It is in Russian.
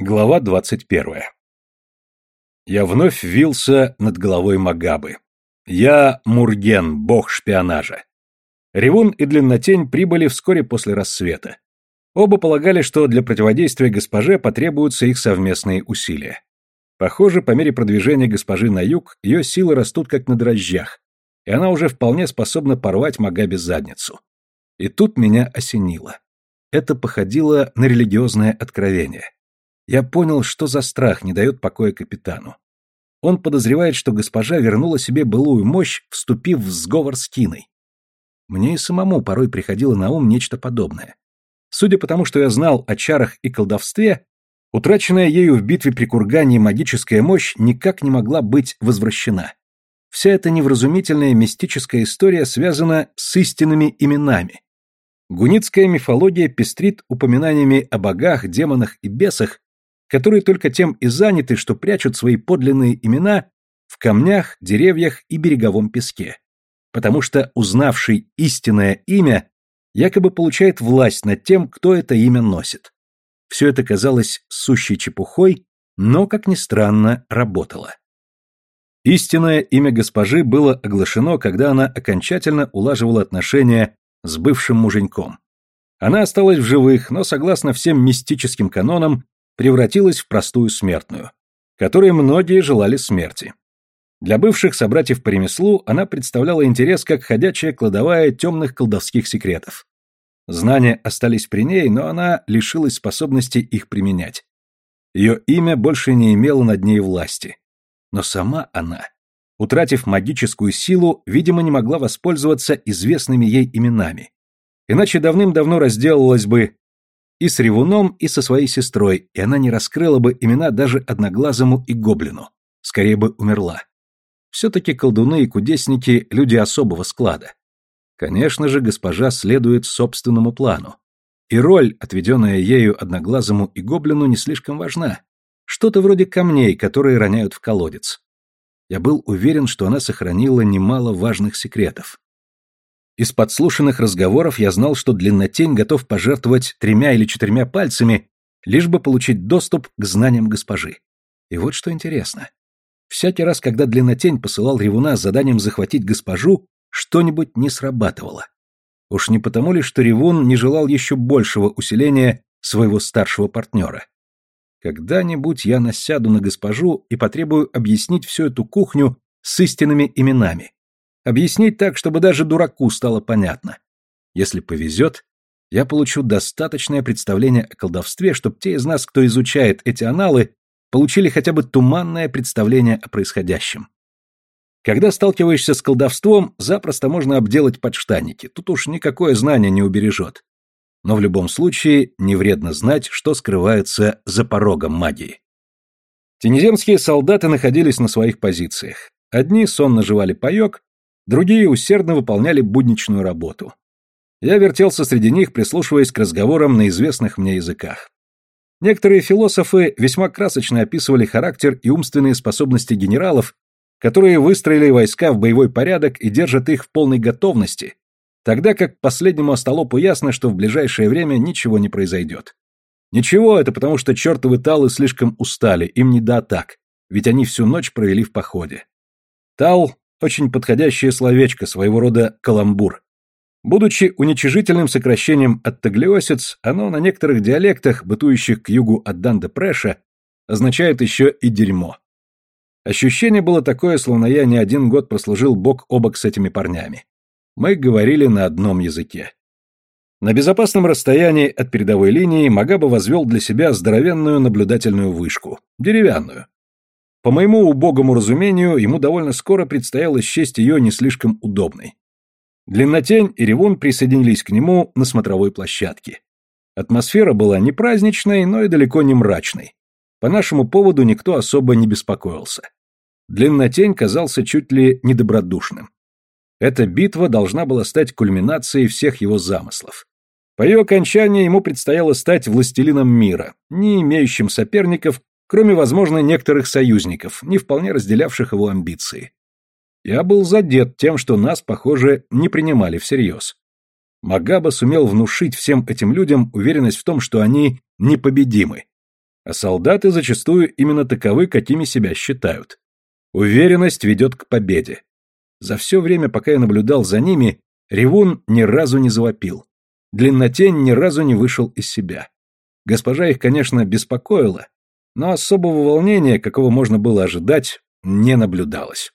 Глава двадцать первая. Я вновь вился над головой Магабы. Я Мурген, бог шпионажа. Ревун и Длиннотень прибыли вскоре после рассвета. Оба полагали, что для противодействия госпоже потребуются их совместные усилия. Похоже, по мере продвижения госпожи на юг, ее силы растут как на дрожжах, и она уже вполне способна порвать Магабе задницу. И тут меня осенило. Это походило на религиозное откровение. Я понял, что за страх не дает покоя капитану. Он подозревает, что госпожа вернула себе былую мощь, вступив в сговор с Киной. Мне и самому порой приходило на ум нечто подобное. Судя по тому, что я знал о чарах и колдовстве, утраченная ею в битве при Кургане магическая мощь никак не могла быть возвращена. Вся эта невразумительная мистическая история связана с истинными именами. Гуницкая мифология пестрит упоминаниями о богах, демонах и бесах, которые только тем и заняты, что прячут свои подлинные имена в камнях, деревьях и береговом песке. Потому что узнавший истинное имя якобы получает власть над тем, кто это имя носит. Все это казалось сущей чепухой, но, как ни странно, работало. Истинное имя госпожи было оглашено, когда она окончательно улаживала отношения с бывшим муженьком. Она осталась в живых, но, согласно всем мистическим канонам, превратилась в простую смертную, которой многие желали смерти. Для бывших собратьев по ремеслу она представляла интерес как ходячая кладовая темных колдовских секретов. Знания остались при ней, но она лишилась способности их применять. Ее имя больше не имело над ней власти. Но сама она, утратив магическую силу, видимо, не могла воспользоваться известными ей именами. Иначе давным-давно разделалась бы и с Ревуном, и со своей сестрой, и она не раскрыла бы имена даже Одноглазому и Гоблину. Скорее бы умерла. Все-таки колдуны и кудесники – люди особого склада. Конечно же, госпожа следует собственному плану. И роль, отведенная ею Одноглазому и Гоблину, не слишком важна. Что-то вроде камней, которые роняют в колодец. Я был уверен, что она сохранила немало важных секретов. Из подслушанных разговоров я знал, что Длиннотень готов пожертвовать тремя или четырьмя пальцами, лишь бы получить доступ к знаниям госпожи. И вот что интересно. Всякий раз, когда Длиннотень посылал Ревуна с заданием захватить госпожу, что-нибудь не срабатывало. Уж не потому ли, что Ревун не желал еще большего усиления своего старшего партнера? Когда-нибудь я насяду на госпожу и потребую объяснить всю эту кухню с истинными именами. Объяснить так, чтобы даже дураку стало понятно. Если повезет, я получу достаточное представление о колдовстве, чтобы те из нас, кто изучает эти аналы, получили хотя бы туманное представление о происходящем. Когда сталкиваешься с колдовством, запросто можно обделать подштанники, тут уж никакое знание не убережет. Но в любом случае не вредно знать, что скрывается за порогом магии. Тенеземские солдаты находились на своих позициях. Одни сонно жевали паек, Другие усердно выполняли будничную работу. Я вертелся среди них, прислушиваясь к разговорам на известных мне языках. Некоторые философы весьма красочно описывали характер и умственные способности генералов, которые выстроили войска в боевой порядок и держат их в полной готовности, тогда как последнему остолопу ясно, что в ближайшее время ничего не произойдет. Ничего, это потому что чертовы талы слишком устали, им не до атак, ведь они всю ночь провели в походе. Тал очень подходящее словечко, своего рода каламбур. Будучи уничижительным сокращением от таглиосец, оно на некоторых диалектах, бытующих к югу от Данда-Преша, означает еще и дерьмо. Ощущение было такое, словно я не один год прослужил бок о бок с этими парнями. Мы говорили на одном языке. На безопасном расстоянии от передовой линии Магаба возвел для себя здоровенную наблюдательную вышку, деревянную, по моему убогому разумению, ему довольно скоро предстояло счесть ее не слишком удобной. Длиннотень и Ревун присоединились к нему на смотровой площадке. Атмосфера была не праздничной, но и далеко не мрачной. По нашему поводу никто особо не беспокоился. Длиннотень казался чуть ли недобродушным. Эта битва должна была стать кульминацией всех его замыслов. По ее окончании ему предстояло стать властелином мира, не имеющим соперников кроме, возможно, некоторых союзников, не вполне разделявших его амбиции. Я был задет тем, что нас, похоже, не принимали всерьез. Магаба сумел внушить всем этим людям уверенность в том, что они непобедимы. А солдаты зачастую именно таковы, какими себя считают. Уверенность ведет к победе. За все время, пока я наблюдал за ними, Ревун ни разу не завопил. Длиннотень ни разу не вышел из себя. Госпожа их, конечно, беспокоила, но особого волнения, какого можно было ожидать, не наблюдалось.